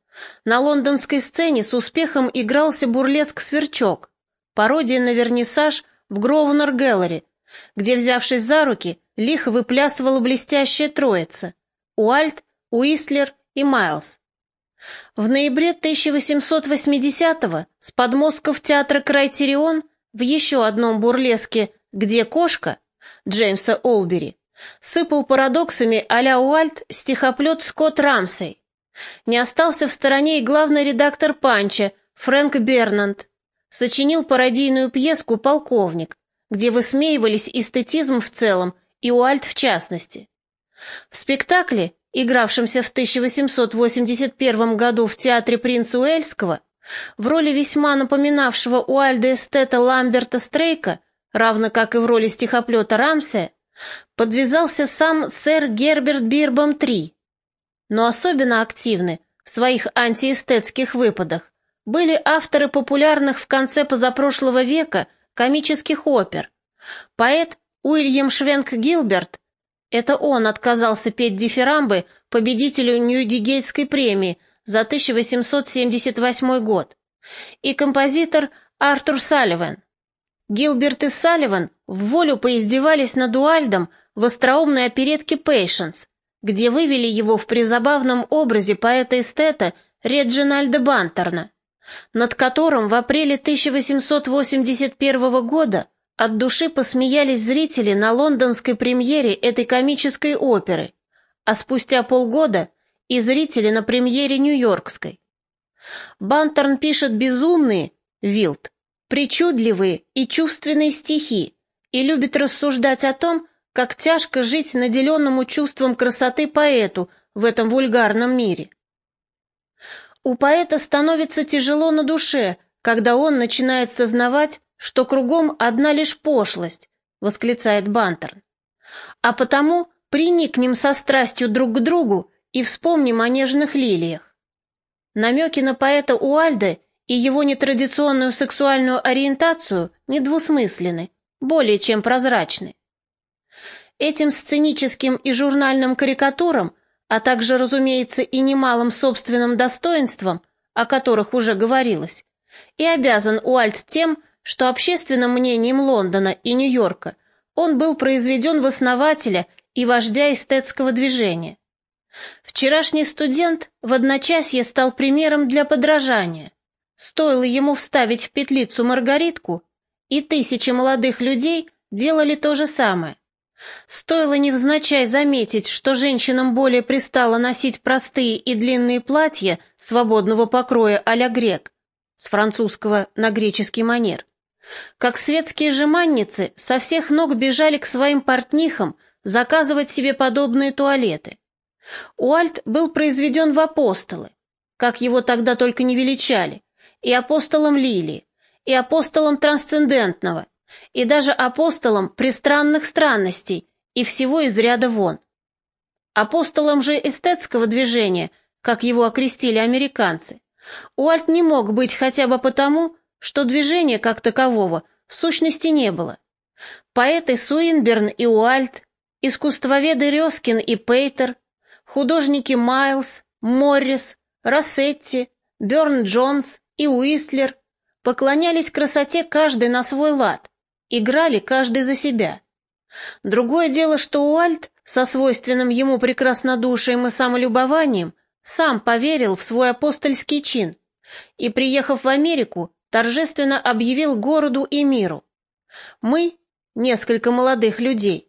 на лондонской сцене с успехом игрался бурлеск «Сверчок», пародия на вернисаж в Гровнер Гэллери, где, взявшись за руки, лихо выплясывала блестящая троица – Уальт, Уистлер и Майлз. В ноябре 1880-го с подмостков театра «Крайтерион» в еще одном бурлеске «Где кошка» Джеймса Олбери сыпал парадоксами а-ля Уальт стихоплет Скотт Рамсей. Не остался в стороне и главный редактор «Панча» Фрэнк Бернанд. Сочинил пародийную пьеску «Полковник», где высмеивались эстетизм в целом и Уальт в частности. В спектакле, игравшемся в 1881 году в театре принца Уэльского, в роли весьма напоминавшего Уальда эстета Ламберта Стрейка, равно как и в роли стихоплета Рамсея, подвязался сам сэр Герберт Бирбом III, но особенно активны в своих антиэстетских выпадах были авторы популярных в конце позапрошлого века комических опер. Поэт Уильям Швенк Гилберт, это он отказался петь дифирамбы победителю Ньюдигейтской премии за 1878 год, и композитор Артур Салливан. Гилберт и Салливан в волю поиздевались над Уальдом в остроумной оперетке «Пейшенс», где вывели его в призабавном образе поэта-эстета Реджинальда Бантерна, над которым в апреле 1881 года от души посмеялись зрители на лондонской премьере этой комической оперы, а спустя полгода и зрители на премьере нью-йоркской. Бантерн пишет безумные, Вилд, причудливые и чувственные стихи и любит рассуждать о том, как тяжко жить наделенному чувством красоты поэту в этом вульгарном мире. У поэта становится тяжело на душе, когда он начинает сознавать, что кругом одна лишь пошлость, восклицает Бантерн. А потому приникнем со страстью друг к другу и вспомним о нежных лилиях. Намеки на поэта Уальда и его нетрадиционную сексуальную ориентацию недвусмысленны, более чем прозрачны. Этим сценическим и журнальным карикатурам, а также, разумеется, и немалым собственным достоинством, о которых уже говорилось, и обязан Уальд тем, что общественным мнением Лондона и Нью-Йорка он был произведен в основателя и вождя эстетского движения. Вчерашний студент в одночасье стал примером для подражания. Стоило ему вставить в петлицу маргаритку, и тысячи молодых людей делали то же самое. Стоило невзначай заметить, что женщинам более пристало носить простые и длинные платья свободного покроя а-ля грек, с французского на греческий манер. Как светские жеманницы со всех ног бежали к своим портнихам заказывать себе подобные туалеты. Уальт был произведен в апостолы, как его тогда только не величали, и апостолом Лилии, и апостолом трансцендентного, и даже апостолом пристранных странностей и всего из ряда вон. Апостолом же эстетского движения, как его окрестили американцы, Уальт не мог быть хотя бы потому, что движения как такового в сущности не было. Поэты Суинберн и Уальт, искусствоведы Рёскин и Пейтер, художники Майлз, Моррис, Рассетти, Бёрн Джонс и Уистлер поклонялись красоте каждый на свой лад, играли каждый за себя. Другое дело, что Уальт со свойственным ему прекраснодушием и самолюбованием сам поверил в свой апостольский чин и, приехав в Америку, торжественно объявил городу и миру. Мы, несколько молодых людей,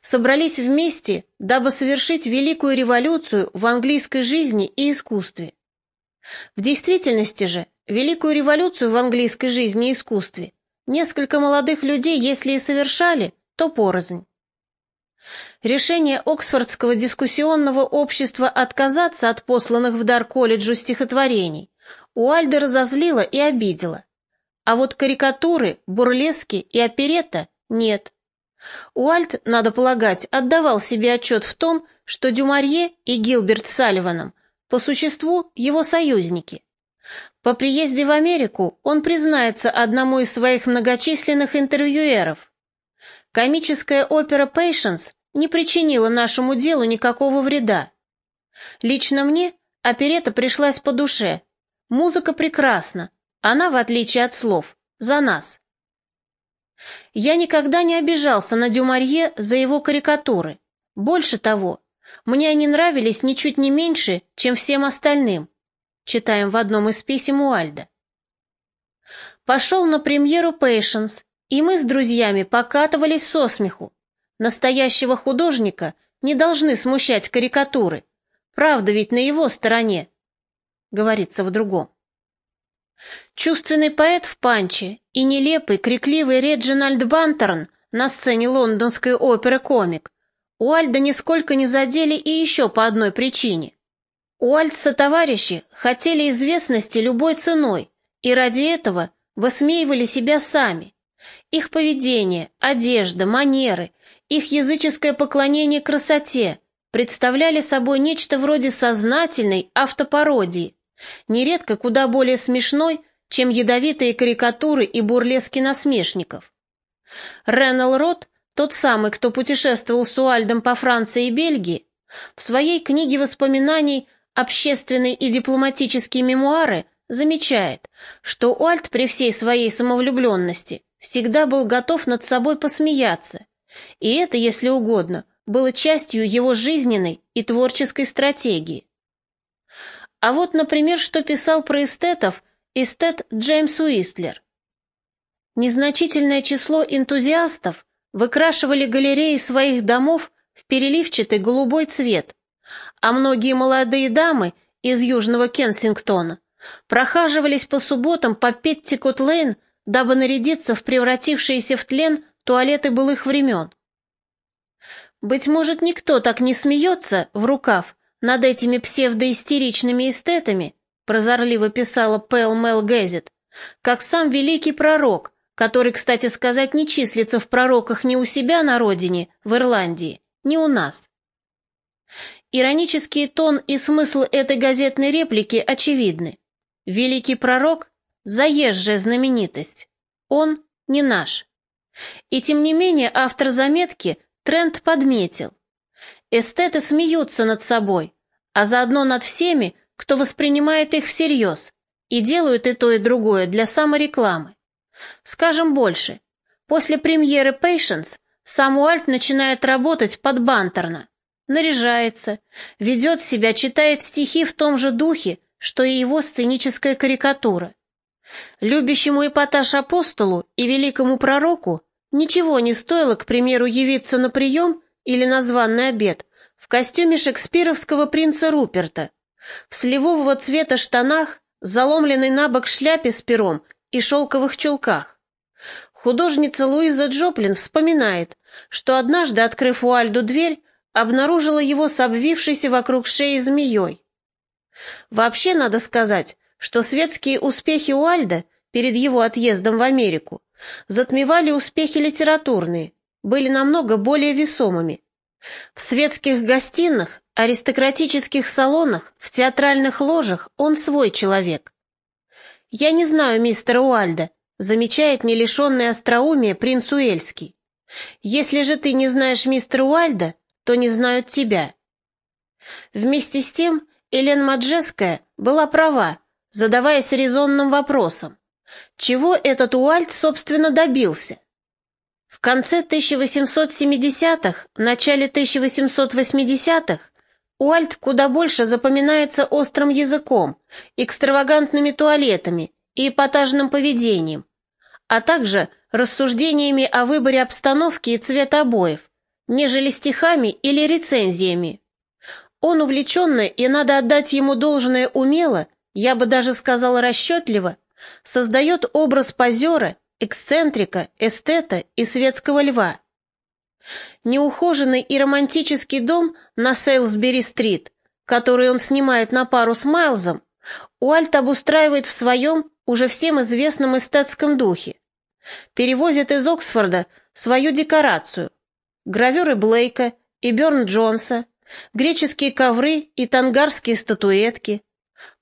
собрались вместе, дабы совершить великую революцию в английской жизни и искусстве. В действительности же, великую революцию в английской жизни и искусстве несколько молодых людей, если и совершали, то порознь. Решение Оксфордского дискуссионного общества отказаться от посланных в дар колледжу стихотворений Уальда разозлило и обидело. А вот карикатуры, бурлески и оперетта нет. Уальт, надо полагать, отдавал себе отчет в том, что Дюмарье и Гилберт Салливаном по существу его союзники. По приезде в Америку он признается одному из своих многочисленных интервьюеров. Комическая опера «Пейшенс» не причинила нашему делу никакого вреда. Лично мне оперета пришлась по душе. Музыка прекрасна, она, в отличие от слов, за нас. Я никогда не обижался на Дюмарье за его карикатуры. Больше того, мне они нравились ничуть не меньше, чем всем остальным. Читаем в одном из писем Уальда. Пошел на премьеру «Пейшенс», и мы с друзьями покатывались со смеху. Настоящего художника не должны смущать карикатуры. Правда ведь на его стороне, говорится в другом. Чувственный поэт в панче и нелепый, крикливый Реджинальд Бантерн на сцене лондонской оперы «Комик» Уальда нисколько не задели и еще по одной причине. Уальд товарищи хотели известности любой ценой и ради этого высмеивали себя сами. Их поведение, одежда, манеры, их языческое поклонение красоте представляли собой нечто вроде сознательной автопародии, нередко куда более смешной, чем ядовитые карикатуры и бурлески насмешников. Реннел Рот, тот самый, кто путешествовал с Уальдом по Франции и Бельгии, в своей книге воспоминаний «Общественные и дипломатические мемуары» замечает, что Уальд при всей своей самовлюбленности всегда был готов над собой посмеяться, и это, если угодно, было частью его жизненной и творческой стратегии. А вот, например, что писал про эстетов эстет Джеймс Уистлер. Незначительное число энтузиастов выкрашивали галереи своих домов в переливчатый голубой цвет, а многие молодые дамы из Южного Кенсингтона прохаживались по субботам по Петтикот-Лейн, дабы нарядиться в превратившиеся в тлен туалеты былых времен. Быть может, никто так не смеется в рукав над этими псевдоистеричными эстетами, прозорливо писала Пэл Мел Гэзет, как сам великий пророк, который, кстати сказать, не числится в пророках ни у себя на родине, в Ирландии, ни у нас. Иронический тон и смысл этой газетной реплики очевидны. Великий пророк – заезжая знаменитость. Он не наш. И тем не менее автор заметки тренд подметил. Эстеты смеются над собой, а заодно над всеми, кто воспринимает их всерьез, и делают и то, и другое для саморекламы. Скажем больше, после премьеры «Patience» сам Уальт начинает работать под бантерно, наряжается, ведет себя, читает стихи в том же духе, что и его сценическая карикатура. Любящему эпатаж апостолу и великому пророку ничего не стоило, к примеру, явиться на прием или на званный обед в костюме шекспировского принца Руперта, в сливового цвета штанах, заломленной на бок шляпе с пером и шелковых чулках. Художница Луиза Джоплин вспоминает, что однажды, открыв Уальду дверь, обнаружила его с обвившейся вокруг шеи змеей. Вообще надо сказать, что светские успехи Уальда перед его отъездом в Америку затмевали успехи литературные, были намного более весомыми. В светских гостиных, аристократических салонах, в театральных ложах он свой человек. «Я не знаю мистера Уальда», замечает не лишенный остроумия принц Уэльский. «Если же ты не знаешь мистера Уальда, то не знают тебя». Вместе с тем Элен Маджеская была права, задаваясь резонным вопросом. Чего этот Уальд, собственно, добился? В конце 1870-х, начале 1880-х Уальд куда больше запоминается острым языком, экстравагантными туалетами и эпатажным поведением, а также рассуждениями о выборе обстановки и цвета обоев, нежели стихами или рецензиями. Он увлеченно, и надо отдать ему должное умело, я бы даже сказал расчетливо, создает образ позера, эксцентрика, эстета и светского льва. Неухоженный и романтический дом на Сейлсбери-стрит, который он снимает на пару с Майлзом, Уальт обустраивает в своем, уже всем известном эстетском духе. Перевозит из Оксфорда свою декорацию, гравюры Блейка и Бёрн Джонса, греческие ковры и тангарские статуэтки,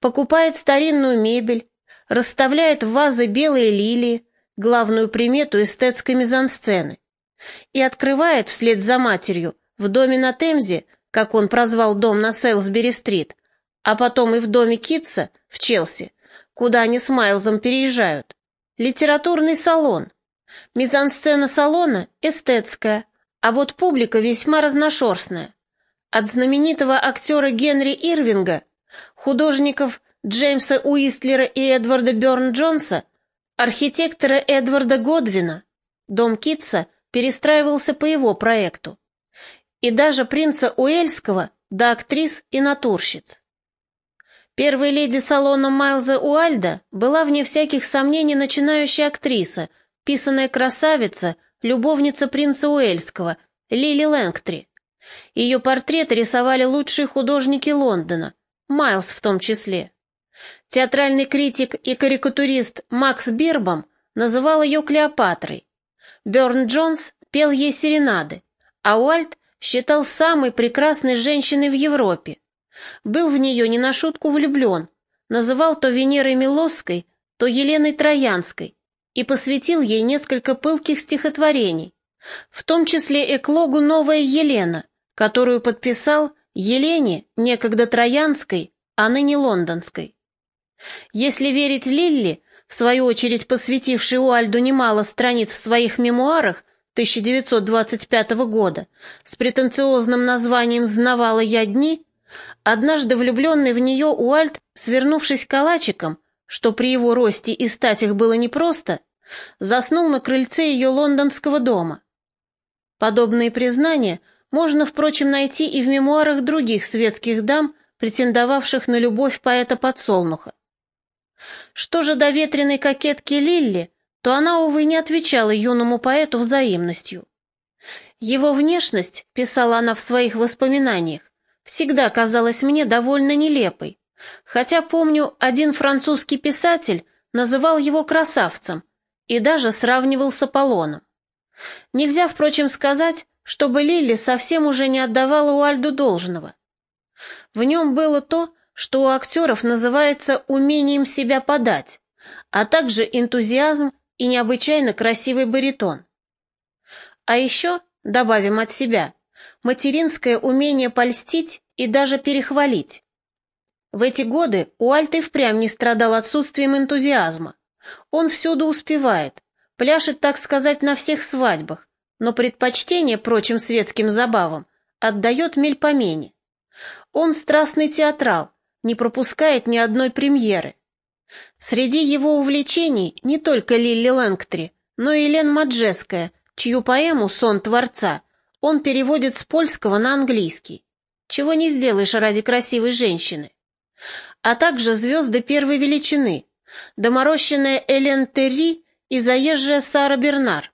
покупает старинную мебель, расставляет в вазы белые лилии, главную примету эстетской мизансцены, и открывает вслед за матерью в доме на Темзе, как он прозвал дом на Селсбери-стрит, а потом и в доме Китса в Челси, куда они с Майлзом переезжают, литературный салон. Мизансцена салона эстетская, а вот публика весьма разношерстная. От знаменитого актера Генри Ирвинга, художников Джеймса Уистлера и Эдварда Бёрн-Джонса, архитектора Эдварда Годвина, дом Китса перестраивался по его проекту, и даже принца Уэльского до актрис и натурщиц. Первой леди салона Майлза Уальда была, вне всяких сомнений, начинающая актриса, писаная красавица, любовница принца Уэльского, Лили Лэнгтри. Ее портреты рисовали лучшие художники Лондона, Майлз в том числе. Театральный критик и карикатурист Макс Бирбом называл ее Клеопатрой. Бёрн Джонс пел ей серенады, а Уальт считал самой прекрасной женщиной в Европе. Был в нее не на шутку влюблен, называл то Венерой Милосской, то Еленой Троянской и посвятил ей несколько пылких стихотворений, в том числе эклогу «Новая Елена», которую подписал Елене, некогда Троянской, а ныне Лондонской. Если верить Лилли, в свою очередь посвятившей Уальду немало страниц в своих мемуарах 1925 года с претенциозным названием «Знавала я дни», однажды влюбленный в нее Уальд, свернувшись калачиком, что при его росте и статях было непросто, заснул на крыльце ее лондонского дома. Подобные признания можно, впрочем, найти и в мемуарах других светских дам, претендовавших на любовь поэта Подсолнуха. Что же до ветреной кокетки Лилли, то она, увы, не отвечала юному поэту взаимностью. Его внешность, писала она в своих воспоминаниях, всегда казалась мне довольно нелепой, Хотя, помню, один французский писатель называл его красавцем и даже сравнивал с Аполлоном. Нельзя, впрочем, сказать, чтобы Лили совсем уже не отдавала Уальду должного. В нем было то, что у актеров называется умением себя подать, а также энтузиазм и необычайно красивый баритон. А еще, добавим от себя, материнское умение польстить и даже перехвалить. В эти годы Уальт и впрямь не страдал отсутствием энтузиазма. Он всюду успевает, пляшет, так сказать, на всех свадьбах, но предпочтение прочим светским забавам отдает мельпомене. Он страстный театрал, не пропускает ни одной премьеры. Среди его увлечений не только Лилли Лэнгтри, но и Лен Маджеская, чью поэму «Сон Творца» он переводит с польского на английский. Чего не сделаешь ради красивой женщины. А также звезды первой величины, доморощенная Элен Терри и заезжая Сара Бернар.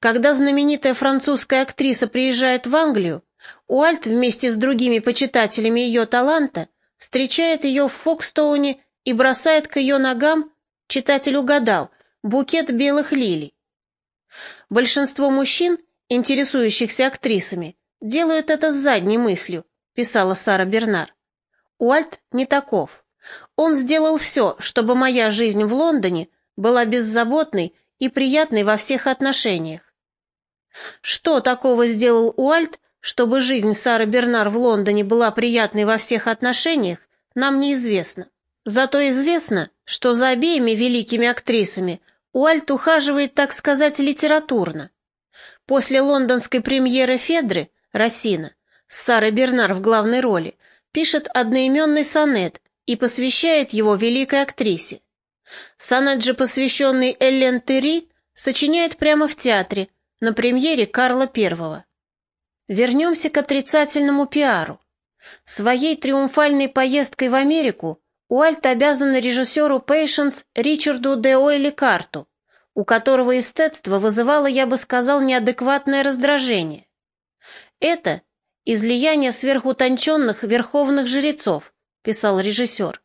Когда знаменитая французская актриса приезжает в Англию, Уальт вместе с другими почитателями ее таланта встречает ее в Фокстоуне и бросает к ее ногам, читатель угадал, букет белых лилий. Большинство мужчин, интересующихся актрисами, делают это с задней мыслью, писала Сара Бернар. Уальт не таков. Он сделал все, чтобы моя жизнь в Лондоне была беззаботной и приятной во всех отношениях. Что такого сделал Уальт, чтобы жизнь Сары Бернар в Лондоне была приятной во всех отношениях, нам неизвестно. Зато известно, что за обеими великими актрисами Уальт ухаживает, так сказать, литературно. После лондонской премьеры Федры «Росина» с Сарой Бернар в главной роли пишет одноименный сонет и посвящает его великой актрисе. Сонет же, посвященный Эллен Терри, сочиняет прямо в театре, на премьере Карла I. Вернемся к отрицательному пиару. Своей триумфальной поездкой в Америку Уальт обязан режиссеру Пейшенс Ричарду де Ойли Карту, у которого эстетство вызывало, я бы сказал, неадекватное раздражение. Это излияние сверхутонченных верховных жрецов, писал режиссер,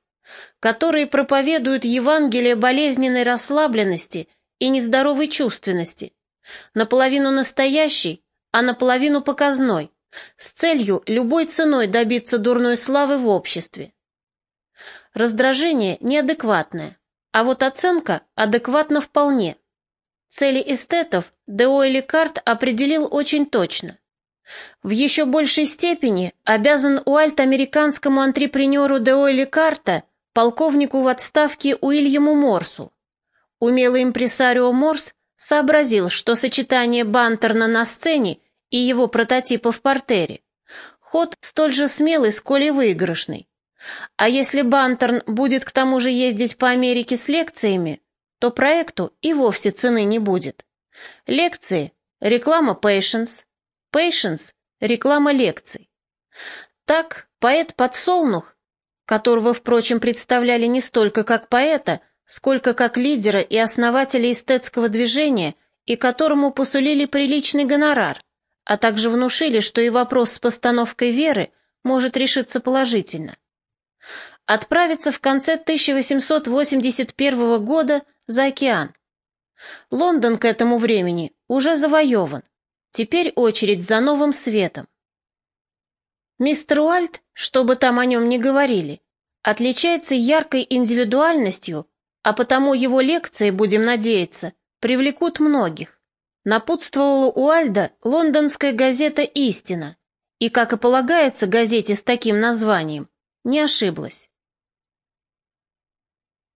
которые проповедуют Евангелие болезненной расслабленности и нездоровой чувственности, наполовину настоящей, а наполовину показной, с целью любой ценой добиться дурной славы в обществе. Раздражение неадекватное, а вот оценка адекватна вполне. Цели эстетов Деойли Карт определил очень точно. В еще большей степени обязан Уальт американскому антрепренеру Деойли Карта, полковнику в отставке Уильяму Морсу. Умелый импресарио Морс сообразил, что сочетание Бантерна на сцене и его прототипа в портере – ход столь же смелый, сколь и выигрышный. А если Бантерн будет к тому же ездить по Америке с лекциями, то проекту и вовсе цены не будет. Лекции – реклама Patience, Patience – реклама лекций. Так поэт-подсолнух, которого, впрочем, представляли не столько как поэта, сколько как лидера и основателя эстетского движения, и которому посулили приличный гонорар, а также внушили, что и вопрос с постановкой веры может решиться положительно. Отправиться в конце 1881 года за океан. Лондон к этому времени уже завоеван. Теперь очередь за новым светом. Мистер Уальт, что бы там о нем ни говорили, отличается яркой индивидуальностью а потому его лекции, будем надеяться, привлекут многих. Напутствовала Уальда лондонская газета «Истина», и, как и полагается газете с таким названием, не ошиблась.